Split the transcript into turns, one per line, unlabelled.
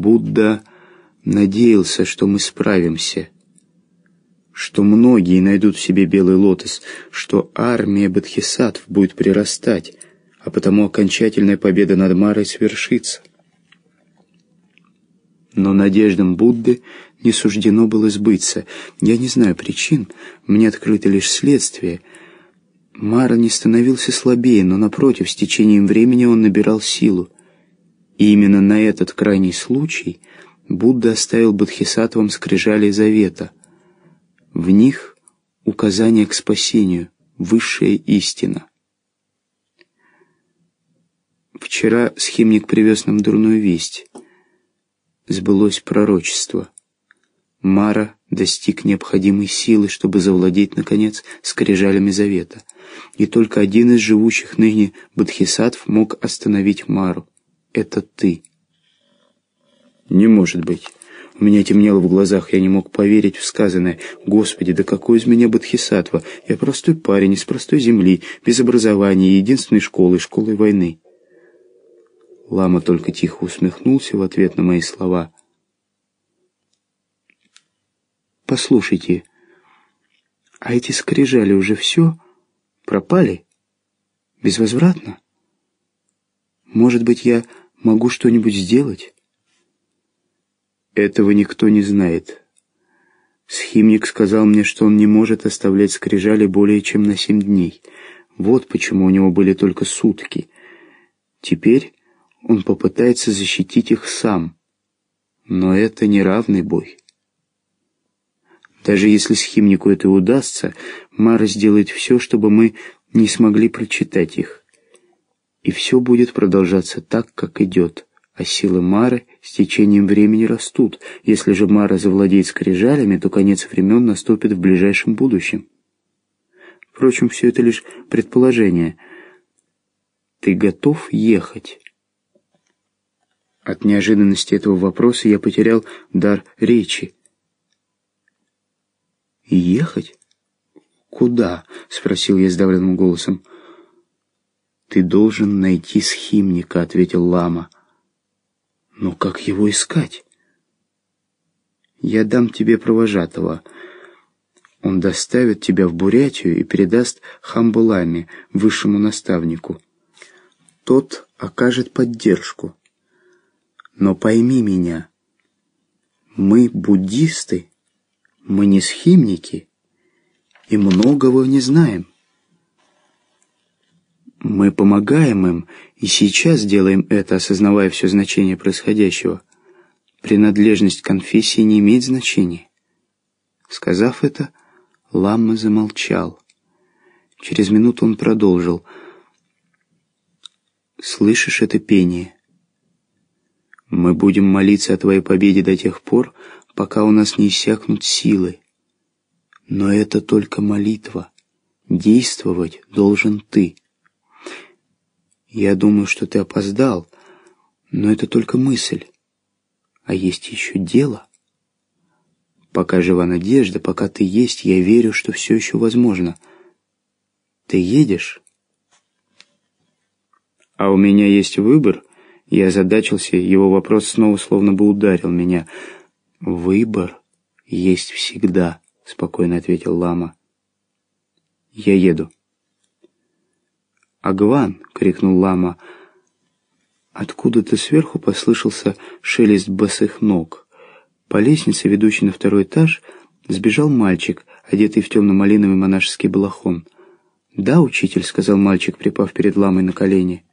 Будда надеялся, что мы справимся, что многие найдут в себе белый лотос, что армия бодхисаттв будет прирастать, а потому окончательная победа над Марой свершится. Но надеждам Будды не суждено было сбыться. Я не знаю причин, мне открыто лишь следствие. Мара не становился слабее, но, напротив, с течением времени он набирал силу. И именно на этот крайний случай Будда оставил Бодхисаттвам скрижали завета. В них указание к спасению, высшая истина. Вчера схимник привез нам дурную весть. Сбылось пророчество. Мара достиг необходимой силы, чтобы завладеть, наконец, скрижалями завета. И только один из живущих ныне бодхисаттв мог остановить Мару. Это ты. Не может быть. У меня темнело в глазах, я не мог поверить в сказанное. Господи, да какой из меня бодхисаттва? Я простой парень из простой земли, без образования, единственной школы, школы войны. Лама только тихо усмехнулся в ответ на мои слова. «Послушайте, а эти скрижали уже все пропали? Безвозвратно? Может быть, я могу что-нибудь сделать?» «Этого никто не знает». Схимник сказал мне, что он не может оставлять скрижали более чем на семь дней. Вот почему у него были только сутки. Теперь он попытается защитить их сам. Но это неравный бой. Даже если схимнику это удастся, Мара сделает все, чтобы мы не смогли прочитать их. И все будет продолжаться так, как идет. А силы Мары с течением времени растут. Если же Мара завладеет скрижалями, то конец времен наступит в ближайшем будущем. Впрочем, все это лишь предположение. Ты готов ехать? От неожиданности этого вопроса я потерял дар речи. «Ехать? Куда?» — спросил я сдавленным голосом. «Ты должен найти схимника», — ответил лама. «Но как его искать?» «Я дам тебе провожатого. Он доставит тебя в Бурятию и передаст Хамбуламе, высшему наставнику. Тот окажет поддержку». Но пойми меня, мы буддисты, мы не схимники и многого не знаем. Мы помогаем им и сейчас делаем это, осознавая все значение происходящего. Принадлежность конфессии не имеет значения. Сказав это, Ламма замолчал. Через минуту он продолжил. «Слышишь это пение?» Мы будем молиться о Твоей победе до тех пор, пока у нас не иссякнут силы. Но это только молитва. Действовать должен Ты. Я думаю, что ты опоздал, но это только мысль. А есть еще дело. Пока жива надежда, пока ты есть, я верю, что все еще возможно. Ты едешь? А у меня есть выбор — я озадачился, его вопрос снова словно бы ударил меня. «Выбор есть всегда», — спокойно ответил лама. «Я еду». «Агван!» — крикнул лама. Откуда-то сверху послышался шелест босых ног. По лестнице, ведущей на второй этаж, сбежал мальчик, одетый в темно-малиновый монашеский балахон. «Да, учитель», — сказал мальчик, припав перед ламой на колени.